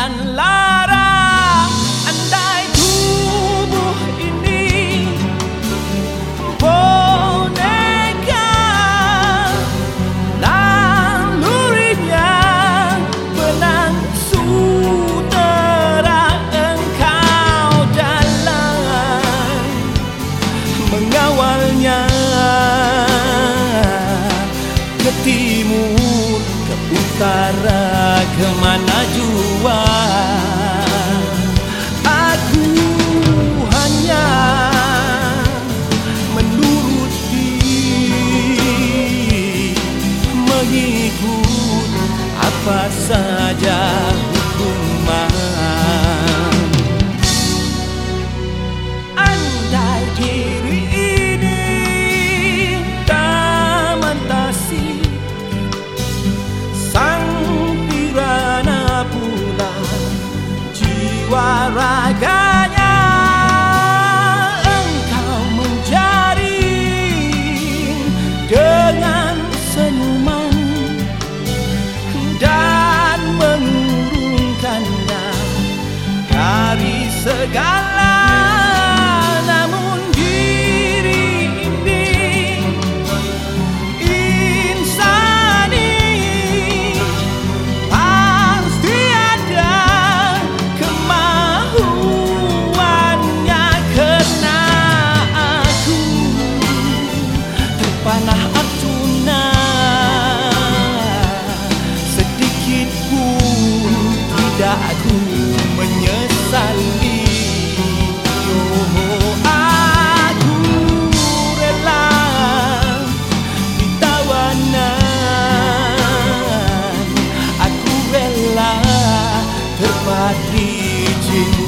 and love. Saja segala namun diri ini insani pasti ada kemahuannya kena aku terpanah arjuna. Sedikit pun tidak aku 你已经。